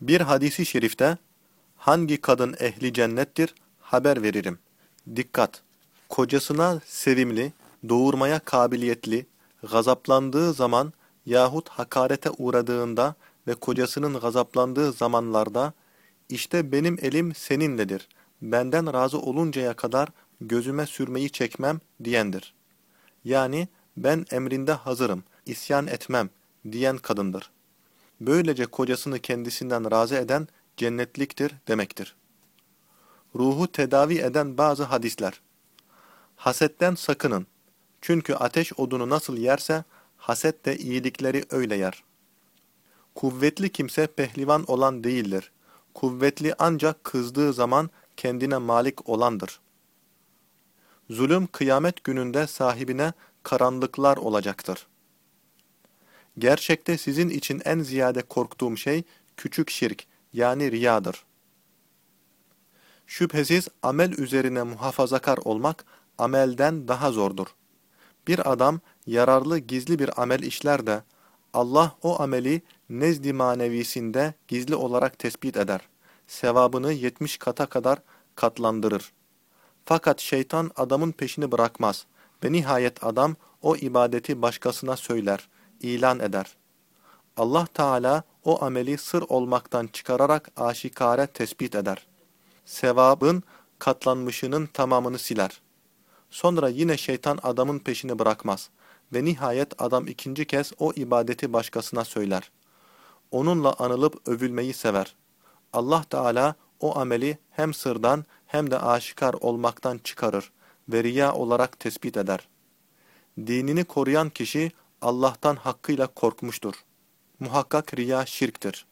Bir hadisi şerifte hangi kadın ehli cennettir haber veririm. Dikkat! Kocasına sevimli, doğurmaya kabiliyetli, gazaplandığı zaman yahut hakarete uğradığında ve kocasının gazaplandığı zamanlarda işte benim elim seninledir, benden razı oluncaya kadar gözüme sürmeyi çekmem diyendir. Yani ben emrinde hazırım, isyan etmem diyen kadındır. Böylece kocasını kendisinden razı eden cennetliktir demektir. Ruhu tedavi eden bazı hadisler. Hasetten sakının. Çünkü ateş odunu nasıl yerse, haset de iyilikleri öyle yer. Kuvvetli kimse pehlivan olan değildir. Kuvvetli ancak kızdığı zaman kendine malik olandır. Zulüm kıyamet gününde sahibine karanlıklar olacaktır. Gerçekte sizin için en ziyade korktuğum şey küçük şirk yani riyadır. Şüphesiz amel üzerine muhafazakar olmak amelden daha zordur. Bir adam yararlı gizli bir amel işler de Allah o ameli nezdi manevisinde gizli olarak tespit eder. Sevabını yetmiş kata kadar katlandırır. Fakat şeytan adamın peşini bırakmaz ve nihayet adam o ibadeti başkasına söyler, ilan eder. Allah Teala o ameli sır olmaktan çıkararak aşikare tespit eder. Sevabın katlanmışının tamamını siler. Sonra yine şeytan adamın peşini bırakmaz ve nihayet adam ikinci kez o ibadeti başkasına söyler. Onunla anılıp övülmeyi sever. Allah Teala o ameli hem sırdan hem de aşikar olmaktan çıkarır ve riya olarak tespit eder. Dinini koruyan kişi Allah'tan hakkıyla korkmuştur. Muhakkak riya şirktir.